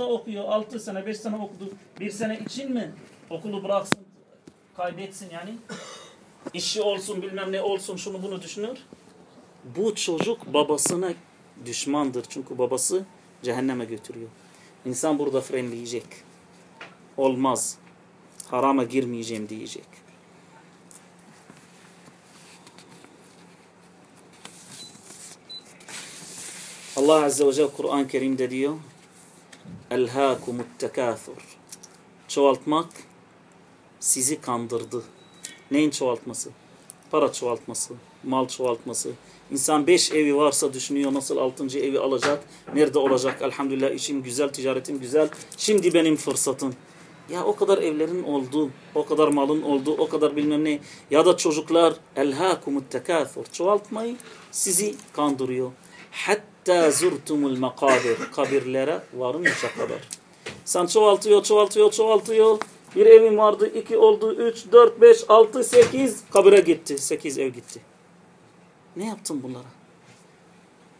sınıfta okuyor. 6 sene 5 sene okudu. Bir sene için mi? Okulu bıraksın kaybetsin yani. İşi olsun bilmem ne olsun şunu bunu düşünür. Bu çocuk babasına düşmandır. Çünkü babası cehenneme götürüyor. İnsan burada frenleyecek. Olmaz. Harama girmeyeceğim diyecek. Allah Azze ve Celle Kur'an-ı Kerim'de diyor Elhâkumut tekâthur Çoğaltmak sizi kandırdı. Neyin çoğaltması? Para çoğaltması, mal çoğaltması. İnsan beş evi varsa düşünüyor nasıl altıncı evi alacak, nerede olacak? Elhamdülillah işim güzel, ticaretim güzel. Şimdi benim fırsatım. Ya o kadar evlerin oldu, o kadar malın oldu, o kadar bilmem ne. Ya da çocuklar elhâkumut tekâthur. Çoğaltmayı sizi kandırıyor. Hatta zurtumul makabir. Kabirlere varınca kadar. Sen çoğaltıyor, çoğaltıyor, çoğaltıyor. Bir evim vardı, iki oldu, üç, dört, beş, altı, sekiz. Kabire gitti. Sekiz ev gitti. Ne yaptın bunlara?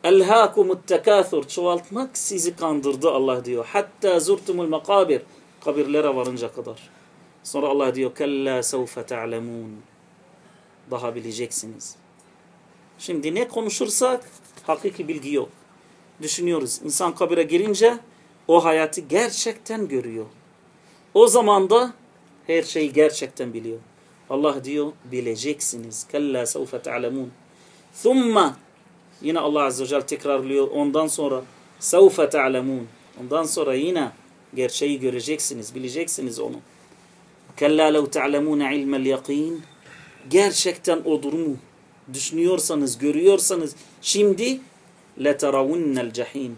Elhâkumut tekâthur. Çoğaltmak sizi kandırdı Allah diyor. Hatta zurtumul makabir. Kabirlere varınca kadar. Sonra Allah diyor kella sevfe te'lemûn. Daha bileceksiniz. Şimdi ne konuşursak hakiki bilgi yok. Düşünüyoruz. İnsan kabire girince o hayatı gerçekten görüyor. O zaman da her şeyi gerçekten biliyor. Allah diyor bileceksiniz. Kella sevfe te'lemûn. Thumma yine Allah Azze ve Celle tekrarlıyor. Ondan sonra sevfe te'lemûn. Ondan sonra yine gerçeği göreceksiniz, bileceksiniz onu. Kella lev te'lemûne ilmel yakîn. Gerçekten o durumu düşünüyorsanız, görüyorsanız şimdi leteravunnel cehim.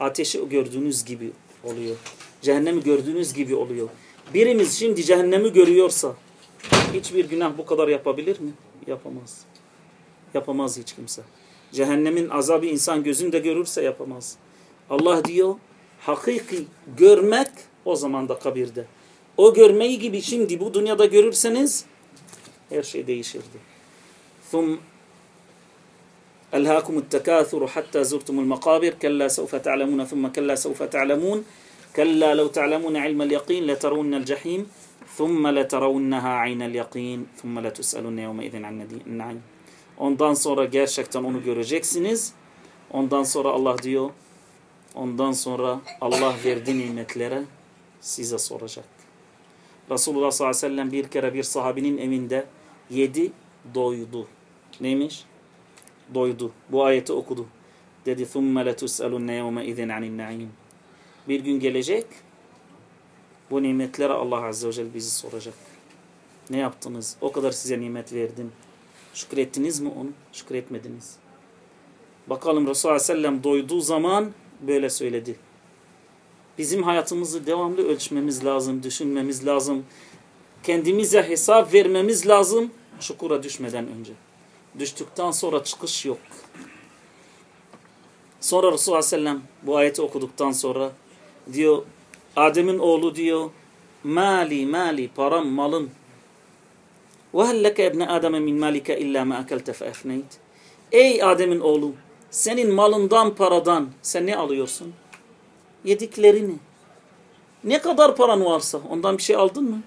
Ateşi gördüğünüz gibi oluyor. Cehennemi gördüğünüz gibi oluyor. Birimiz şimdi cehennemi görüyorsa hiçbir günah bu kadar yapabilir mi? Yapamaz. Yapamaz hiç kimse. Cehennemin azabı insan gözünde görürse yapamaz. Allah diyor hakiki görmek o zaman da kabirde. O görmeyi gibi şimdi bu dünyada görürseniz her şey değişirdi. ثم ألهاكم التكاثر حتى زرتم المقابر كلا سوف تعلمون ثم كلا سوف تعلمون كلا لو تعلمون علم اليقين لترون الجحيم ثم لترونها عين اليقين ثم لتسألن يومئذ عن النعيم Ondan sonra gerçekten onu göreceksiniz. Ondan sonra Allah diyor, ondan sonra Allah verdiği nimetlere size soracak. Resulullah sallallahu aleyhi ve sellem bir kere bir sahabinin evinde yedi doydu. Neymiş? Doydu. Bu ayeti okudu. Dedi ثُمَّ لَتُسْأَلُنَّ يَوْمَ اِذٍ عَنِ النَّعِيمِ Bir gün gelecek bu nimetlere Allah Azze ve Celle bizi soracak. Ne yaptınız? O kadar size nimet verdim. Şükrettiniz mi onu? Şükretmediniz. Bakalım Resulullah Sellem doyduğu zaman böyle söyledi. Bizim hayatımızı devamlı ölçmemiz lazım, düşünmemiz lazım. Kendimize hesap vermemiz lazım çukura düşmeden önce. Düştükten sonra çıkış yok. Sonra Resulullah Sellem bu ayeti okuduktan sonra diyor Adem'in oğlu diyor mali mali param malım وَهَلْ لَكَ اَبْنَ آدَمَ مِنْ مَالِكَ اِلَّا مَا اَكَلْتَ فَاَفْنَيْتِ Ey Adem'in oğlu senin malından paradan sen ne alıyorsun? Yediklerini. Ne kadar paran varsa ondan bir şey aldın mı?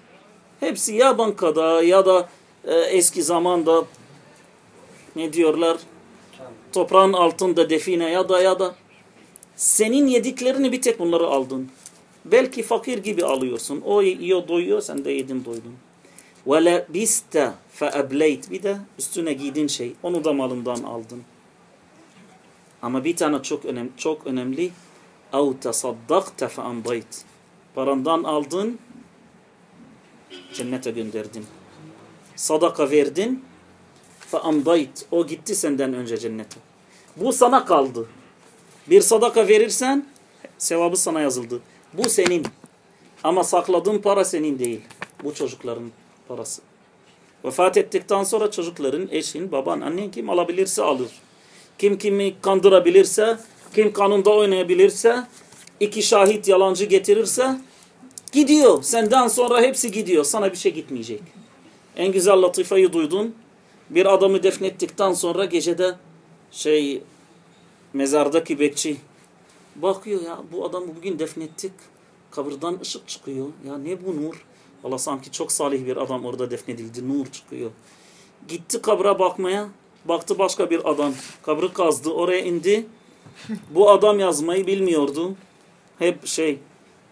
Hepsi ya bankada ya da e, eski zamanda ne diyorlar? Toprağın altında define ya da ya da senin yediklerini bir tek bunları aldın. Belki fakir gibi alıyorsun. O yiyor doyuyor sen de yedin doydun. Ve biste feebleyt bir de üstüne giydin şey. Onu da malından aldın. Ama bir tane çok önemli, çok önemli. Ev tasaddakte feandayt. Parandan aldın, cennete gönderdin. Sadaka verdin, feandayt. O gitti senden önce cennete. Bu sana kaldı. Bir sadaka verirsen, sevabı sana yazıldı. Bu senin. Ama sakladığın para senin değil. Bu çocukların parası. Vefat ettikten sonra çocukların, eşin, baban, annen kim alabilirse alır. Kim kimi kandırabilirse, kim kanunda oynayabilirse, iki şahit yalancı getirirse gidiyor. Senden sonra hepsi gidiyor. Sana bir şey gitmeyecek. En güzel latifayı duydun. Bir adamı defnettikten sonra gecede şey mezardaki bekçi bakıyor ya bu adamı bugün defnettik. Kabirden ışık çıkıyor. Ya ne bu nur? Allah sanki çok salih bir adam orada defnedildi. Nur çıkıyor. Gitti kabra bakmaya. Baktı başka bir adam. Kabrı kazdı. Oraya indi. Bu adam yazmayı bilmiyordu. Hep şey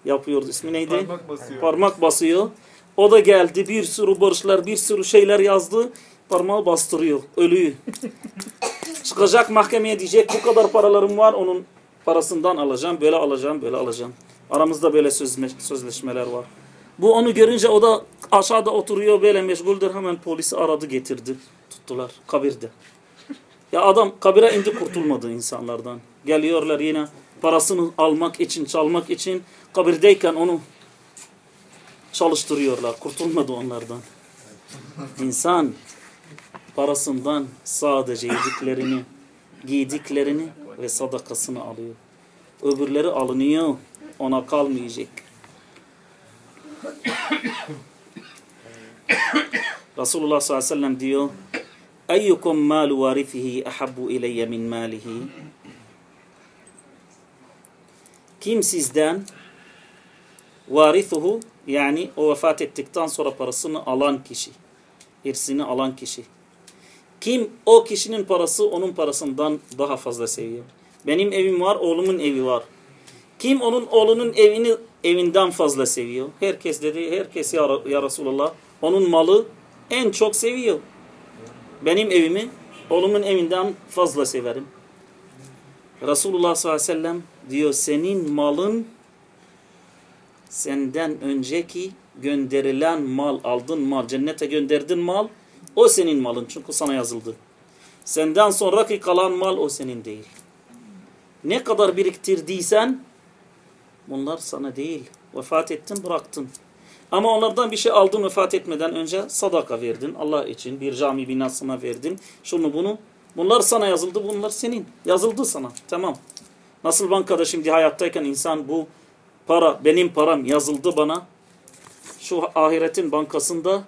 yapıyordu. İsmi neydi? Parmak basıyor. Parmak basıyor. O da geldi. Bir sürü borçlar, bir sürü şeyler yazdı. Parmağı bastırıyor. Ölüyü. Çıkacak mahkemeye diyecek bu kadar paralarım var onun parasından alacağım. Böyle alacağım, böyle alacağım. Aramızda böyle sözme, sözleşmeler var. Bu onu görünce o da aşağıda oturuyor böyle meşguldür. Hemen polisi aradı getirdi. Tuttular kabirde. Ya adam kabire indi kurtulmadı insanlardan. Geliyorlar yine parasını almak için, çalmak için kabirdeyken onu çalıştırıyorlar. Kurtulmadı onlardan. İnsan parasından sadece yediklerini, giydiklerini ve sadakasını alıyor. Öbürleri alınıyor. Ona kalmayacak. Resulullah sallallahu aleyhi ve sellem diyor Eyyukum malu varithihi ahabbu ileyye min malihi Kim sizden varithuhu yani o vefat ettikten sonra parasını alan kişi irsini alan kişi kim o kişinin parası onun parasından daha fazla seviyor. Benim evim var, oğlumun evi var. Kim onun oğlunun evini evinden fazla seviyor? Herkes dedi, herkes ya, ya Resulallah onun malı en çok seviyor. Benim evimi oğlumun evinden fazla severim. Resulullah sallallahu aleyhi ve sellem diyor senin malın senden önceki gönderilen mal, aldın mal, cennete gönderdin mal o senin malın çünkü sana yazıldı. Senden sonraki kalan mal o senin değil. Ne kadar biriktirdiysen bunlar sana değil. Vefat ettin bıraktın. Ama onlardan bir şey aldın vefat etmeden önce sadaka verdin. Allah için bir cami binasına verdin. Şunu bunu. Bunlar sana yazıldı bunlar senin. Yazıldı sana. Tamam. Nasıl bankada şimdi hayattayken insan bu para benim param yazıldı bana. Şu ahiretin bankasında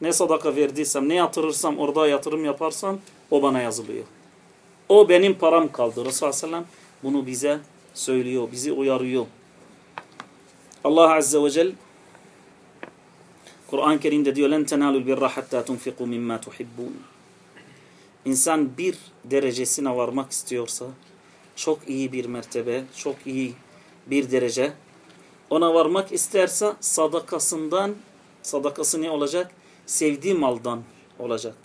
ne sadaka verdiysem, ne yatırırsam, orada yatırım yaparsam o bana yazılıyor. O benim param kaldı. Resulullah Aleyhisselam bunu bize söylüyor, bizi uyarıyor. Allah Azze ve Celle Kur'an-ı Kerim'de diyor لَنْ تَنَالُوا الْبِرَّ حَتَّى تُنْفِقُوا مِمَّا تُحِبُّونَ İnsan bir derecesine varmak istiyorsa çok iyi bir mertebe, çok iyi bir derece ona varmak isterse sadakasından sadakası ne olacak? Sevdiği maldan olacak.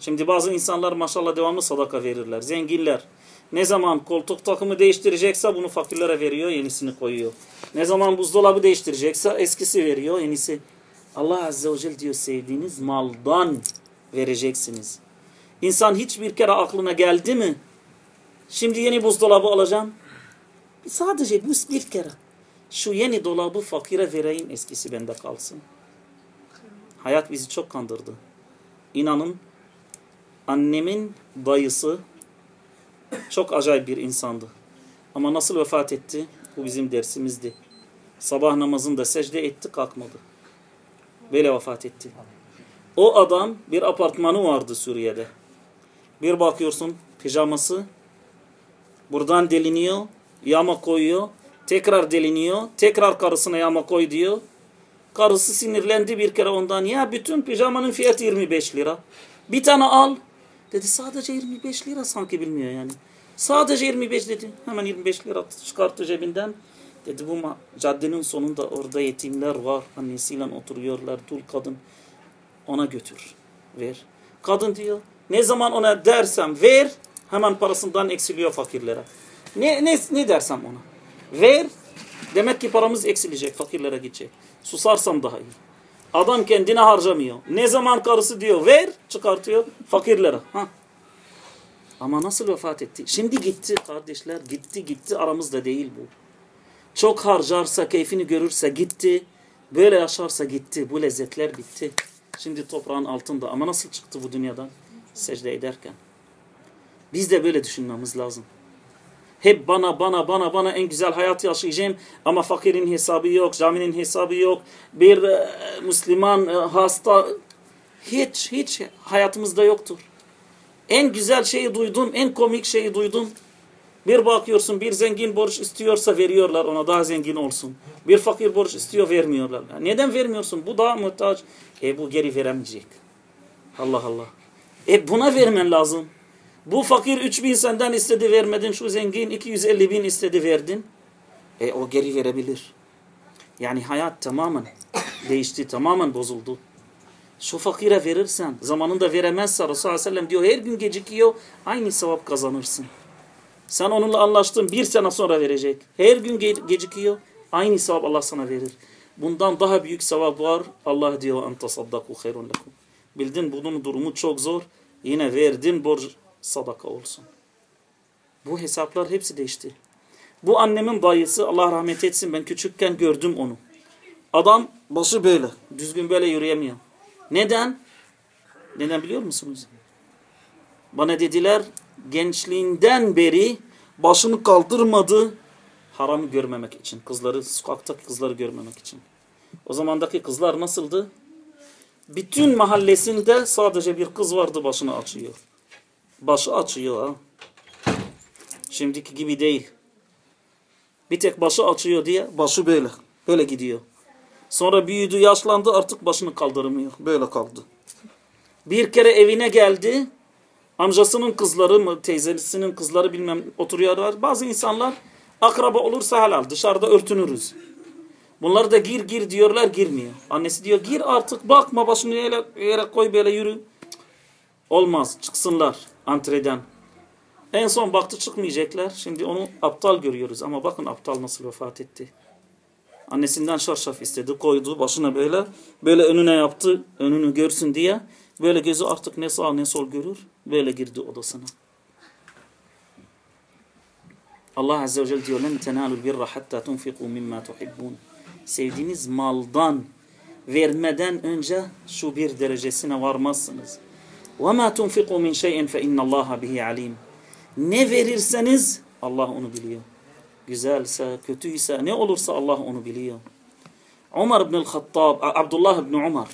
Şimdi bazı insanlar maşallah devamlı sadaka verirler. Zenginler. Ne zaman koltuk takımı değiştirecekse bunu fakirlere veriyor, yenisini koyuyor. Ne zaman buzdolabı değiştirecekse eskisi veriyor, yenisi. Allah Azze ve Celle diyor sevdiğiniz maldan vereceksiniz. İnsan hiçbir kere aklına geldi mi? Şimdi yeni buzdolabı alacağım. Sadece bir kere. Şu yeni dolabı fakire vereyim eskisi bende kalsın. Hayat bizi çok kandırdı. İnanın annemin dayısı çok acayip bir insandı. Ama nasıl vefat etti? Bu bizim dersimizdi. Sabah namazında secde etti kalkmadı. Böyle vefat etti. O adam bir apartmanı vardı Suriye'de. Bir bakıyorsun pijaması buradan deliniyor, yama koyuyor, tekrar deliniyor, tekrar karısına yama koy diyor. Karısı sinirlendi bir kere ondan. Ya bütün pijamanın fiyatı 25 lira. Bir tane al. Dedi sadece 25 lira sanki bilmiyor yani. Sadece 25 dedi. Hemen 25 lira çıkarttı cebinden. Dedi bu caddenin sonunda orada yetimler var. Annesiyle oturuyorlar. Dul kadın. Ona götür. Ver. Kadın diyor. Ne zaman ona dersem ver. Hemen parasından eksiliyor fakirlere. Ne, ne, ne dersem ona. Ver. Demek ki paramız eksilecek. Fakirlere gidecek. Susarsam daha iyi. Adam kendine harcamıyor. Ne zaman karısı diyor ver çıkartıyor fakirlere. Ha. Ama nasıl vefat etti? Şimdi gitti kardeşler gitti gitti aramızda değil bu. Çok harcarsa keyfini görürse gitti. Böyle yaşarsa gitti. Bu lezzetler bitti. Şimdi toprağın altında ama nasıl çıktı bu dünyadan? Secde ederken. Biz de böyle düşünmemiz lazım. Hep bana bana bana bana en güzel hayat yaşayacağım ama fakirin hesabı yok, caminin hesabı yok. Bir e, Müslüman e, hasta hiç hiç hayatımızda yoktur. En güzel şeyi duydum, en komik şeyi duydum. Bir bakıyorsun bir zengin borç istiyorsa veriyorlar ona daha zengin olsun. Bir fakir borç istiyor vermiyorlar. Neden vermiyorsun? Bu daha muhtaç. E bu geri veremeyecek. Allah Allah. E buna vermen lazım. Bu fakir 3 bin senden istedi vermedin. Şu zengin 250 bin istedi verdin. E o geri verebilir. Yani hayat tamamen değişti. Tamamen bozuldu. Şu fakire verirsen zamanında veremezse Resulullah Aleyhisselam diyor her gün gecikiyor aynı sevap kazanırsın. Sen onunla anlaştın bir sene sonra verecek. Her gün ge gecikiyor aynı sevap Allah sana verir. Bundan daha büyük sevap var. Allah diyor en tasaddaku hayrun lekum. Bildin bunun durumu çok zor. Yine verdin borç sadaka olsun. Bu hesaplar hepsi değişti. Bu annemin dayısı Allah rahmet etsin ben küçükken gördüm onu. Adam başı böyle. Düzgün böyle yürüyemiyor. Neden? Neden biliyor musunuz? Bana dediler gençliğinden beri başını kaldırmadı haramı görmemek için. Kızları, sokaktaki kızları görmemek için. O zamandaki kızlar nasıldı? Bütün mahallesinde sadece bir kız vardı başını açıyor. Başı açıyor ha. Şimdiki gibi değil. Bir tek başı açıyor diye başı böyle. Böyle gidiyor. Sonra büyüdü, yaşlandı artık başını kaldırmıyor. Böyle kaldı. Bir kere evine geldi. Amcasının kızları mı, teyzesinin kızları bilmem oturuyorlar. Bazı insanlar akraba olursa halal dışarıda örtünürüz. Bunlar da gir gir diyorlar girmiyor. Annesi diyor gir artık bakma başını yere, yere koy böyle yürü. Olmaz çıksınlar antreden. En son baktı çıkmayacaklar. Şimdi onu aptal görüyoruz ama bakın aptal nasıl vefat etti. Annesinden şarşaf istedi koydu başına böyle. Böyle önüne yaptı önünü görsün diye. Böyle gözü artık ne sağ ne sol görür. Böyle girdi odasına. Allah Azze ve Celle diyor لَنْ تَنَالُوا الْبِرَّ حَتَّى تُنْفِقُوا مِمَّا تُحِبُّونَ Sevdiğiniz maldan vermeden önce şu bir derecesine varmazsınız. وَمَا تُنْفِقُوا مِنْ شَيْءٍ فَاِنَّ اللّٰهَ بِهِ عَلِيمٌ Ne verirseniz Allah onu biliyor. Güzelse, kötüyse, ne olursa Allah onu biliyor. Umar ibn Hattab, Abdullah ibn Umar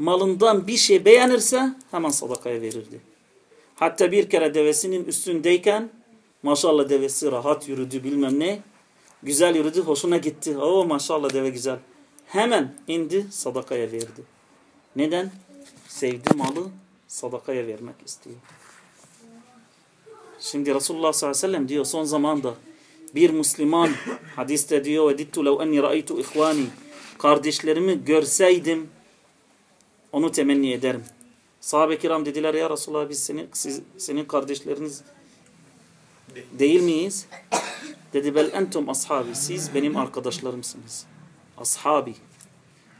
malından bir şey beğenirse hemen sadakaya verirdi. Hatta bir kere devesinin üstündeyken maşallah devesi rahat yürüdü bilmem ne. Güzel yürüdü hoşuna gitti. Oo maşallah deve güzel. Hemen indi sadakaya verdi. Neden? Sevdi malı sadakaya vermek istiyor. Şimdi Resulullah sallallahu aleyhi ve sellem diyor son zamanda bir Müslüman hadiste diyor edittu lev enni ra'aytu ihvani kardeşlerimi görseydim onu temenni ederim. Sahabe kiram dediler ya Resulullah biz senin, siz, senin kardeşleriniz değil miyiz? Dedi bel entum ashabi siz benim arkadaşlarımsınız. Ashabi.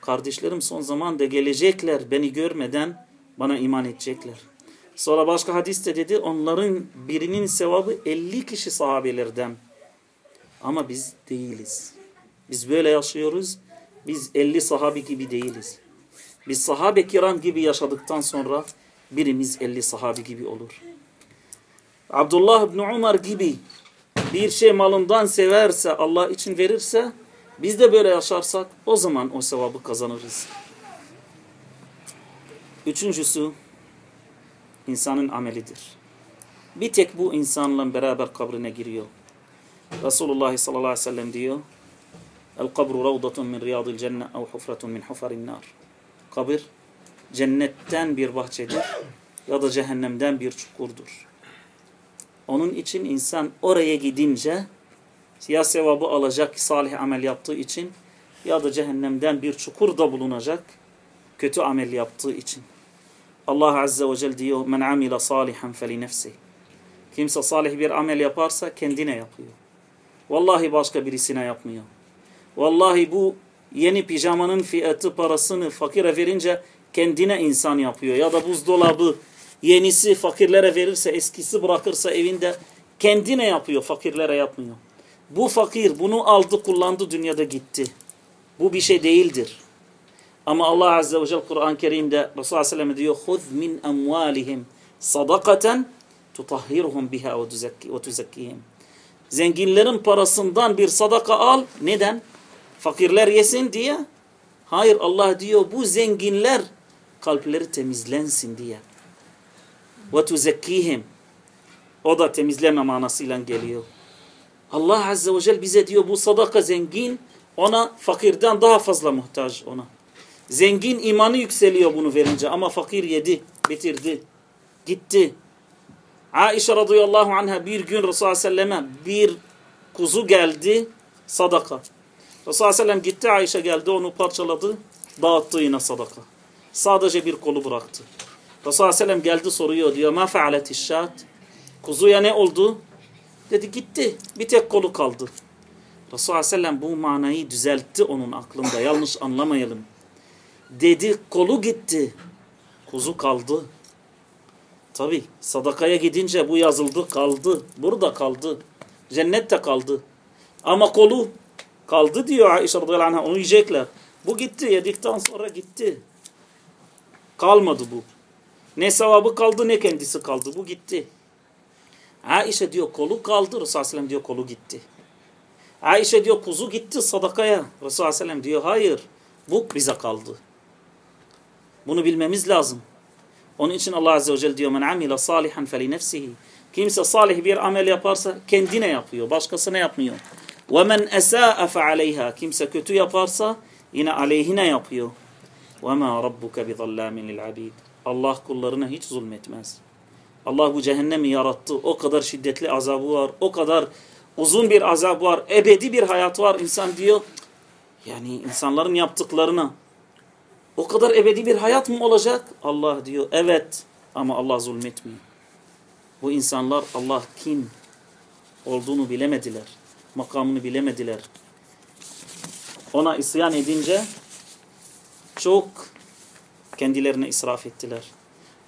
Kardeşlerim son zamanda gelecekler beni görmeden bana iman edecekler. Sonra başka hadiste dedi onların birinin sevabı 50 kişi sahabelerden. Ama biz değiliz. Biz böyle yaşıyoruz. Biz 50 sahabi gibi değiliz. Biz sahabe kiram gibi yaşadıktan sonra birimiz 50 sahabi gibi olur. Abdullah ibn Umar gibi bir şey malından severse, Allah için verirse, biz de böyle yaşarsak o zaman o sevabı kazanırız. Üçüncüsü, insanın amelidir. Bir tek bu insanla beraber kabrine giriyor. Resulullah sallallahu aleyhi ve sellem diyor, El kabru ravdatun min riyadil cennet ev hufratun min hufarin nar. Kabir cennetten bir bahçedir ya da cehennemden bir çukurdur. Onun için insan oraya gidince ya sevabı alacak salih amel yaptığı için ya da cehennemden bir çukur da bulunacak kötü amel yaptığı için. Allah Azze ve Celle diyor men amile salihan feli nefsi. Kimse salih bir amel yaparsa kendine yapıyor. Vallahi başka birisine yapmıyor. Vallahi bu yeni pijamanın fiyatı parasını fakire verince kendine insan yapıyor. Ya da buzdolabı yenisi fakirlere verirse eskisi bırakırsa evinde kendine yapıyor fakirlere yapmıyor. Bu fakir bunu aldı kullandı dünyada gitti. Bu bir şey değildir. Ama Allah Azze ve Celle Kur'an-ı Kerim'de Resulullah Aleyhisselam diyor خُذْ مِنْ أَمْوَالِهِمْ صَدَقَةً تُطَهِّرُهُمْ بِهَا وَتُزَكِّهِمْ Zenginlerin parasından bir sadaka al. Neden? Fakirler yesin diye. Hayır Allah diyor bu zenginler kalpleri temizlensin diye. Ve tuzekkihim. O da temizleme manasıyla geliyor. Allah Azze ve Celle bize diyor bu sadaka zengin ona fakirden daha fazla muhtaç ona. Zengin imanı yükseliyor bunu verince ama fakir yedi, bitirdi, gitti. Aişe radıyallahu anha bir gün Resulullah Sellem'e bir kuzu geldi sadaka. Resulullah Sellem gitti Ayşe geldi onu parçaladı dağıttı yine sadaka. Sadece bir kolu bıraktı. Resulullah Sellem geldi soruyor diyor ma fealeti şat kuzuya ne oldu? Dedi gitti bir tek kolu kaldı. Resulullah Sellem bu manayı düzeltti onun aklında yanlış anlamayalım. Dedi kolu gitti kuzu kaldı. Tabi sadakaya gidince bu yazıldı kaldı. Burada kaldı. Cennette kaldı. Ama kolu kaldı diyor Aişe radıyallahu anh'a onu yiyecekler. Bu gitti yedikten sonra gitti. Kalmadı bu. Ne sevabı kaldı ne kendisi kaldı. Bu gitti. Aişe diyor kolu kaldı. Resulullah sellem diyor kolu gitti. Aişe diyor kuzu gitti sadakaya. Resulullah sellem diyor hayır. Bu bize kaldı. Bunu bilmemiz lazım. Onun için Allah Azze ve Celle diyor men amile salihan feli nefsihi. Kimse salih bir amel yaparsa kendine yapıyor. Başkasına yapmıyor. Ve men esa'a fe. Kimse kötü yaparsa yine aleyhine yapıyor. Ve ma rabbuke bi zallamin. Allah kullarına hiç zulmetmez. Allah bu cehennemi yarattı. O kadar şiddetli azabı var. O kadar uzun bir azab var. Ebedi bir hayat var. İnsan diyor yani insanların yaptıklarına o kadar ebedi bir hayat mı olacak? Allah diyor evet ama Allah zulmetmiyor. Bu insanlar Allah kim olduğunu bilemediler. Makamını bilemediler. Ona isyan edince çok kendilerine israf ettiler.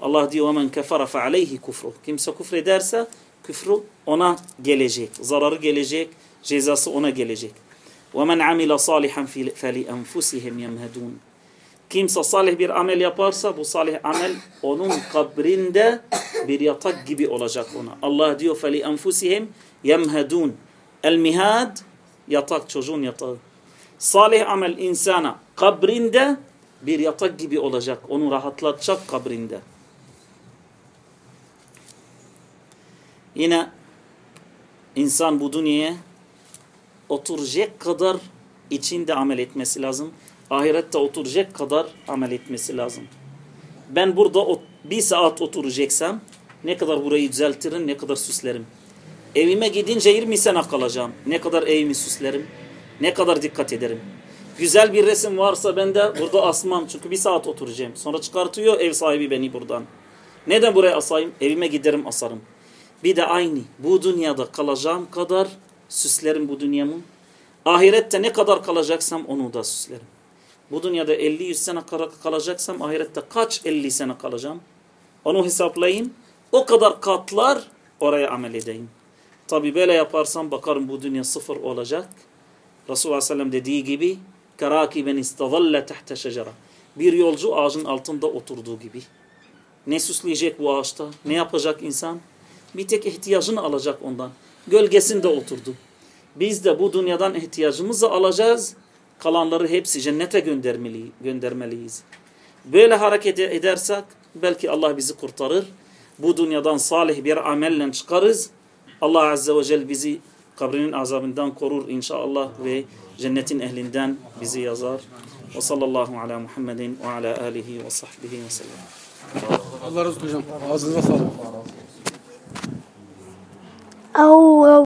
Allah diyor kefara fe aleyhi kufru. Kimse küfrederse küfrü ona gelecek. Zararı gelecek. Cezası ona gelecek. Amila salihan feli enfusihim yemhedun. Kimse salih bir amel yaparsa bu salih amel onun kabrinde bir yatak gibi olacak ona. Allah diyor feli enfusihim yemhedun. El mihad yatak çocuğun yatağı. Salih amel insana kabrinde bir yatak gibi olacak. Onu rahatlatacak kabrinde. Yine insan bu dünyaya oturacak kadar içinde amel etmesi lazım. Ahirette oturacak kadar amel etmesi lazım. Ben burada bir saat oturacaksam ne kadar burayı düzeltirim, ne kadar süslerim. Evime gidince 20 sene kalacağım. Ne kadar evimi süslerim, ne kadar dikkat ederim. Güzel bir resim varsa ben de burada asmam. Çünkü bir saat oturacağım. Sonra çıkartıyor ev sahibi beni buradan. Neden buraya asayım? Evime giderim asarım. Bir de aynı. Bu dünyada kalacağım kadar süslerim bu dünyamı. Ahirette ne kadar kalacaksam onu da süslerim. Bu dünyada 50-100 sene kalacaksam ahirette kaç 50 sene kalacağım? Onu hesaplayayım. O kadar katlar oraya amel edeyim. Tabi böyle yaparsam bakarım bu dünya sıfır olacak. Resulullah sellem dediği gibi karakiben istadalle tahte şecera. Bir yolcu ağacın altında oturduğu gibi. Ne süsleyecek bu ağaçta? Ne yapacak insan? Bir tek ihtiyacını alacak ondan. Gölgesinde oturdu. Biz de bu dünyadan ihtiyacımızı alacağız. Kalanları hepsi cennete göndermeli, göndermeliyiz. Böyle hareket edersek belki Allah bizi kurtarır. Bu dünyadan salih bir amelle çıkarız. Allah Azze ve Celle bizi kabrinin azabından korur inşallah ve cennetin ehlinden bizi yazar. Ve sallallahu ala Muhammedin ve ala alihi ve sahbihi ve sellem. Allah razı olsun hocam. Ağzınıza sağlık. أو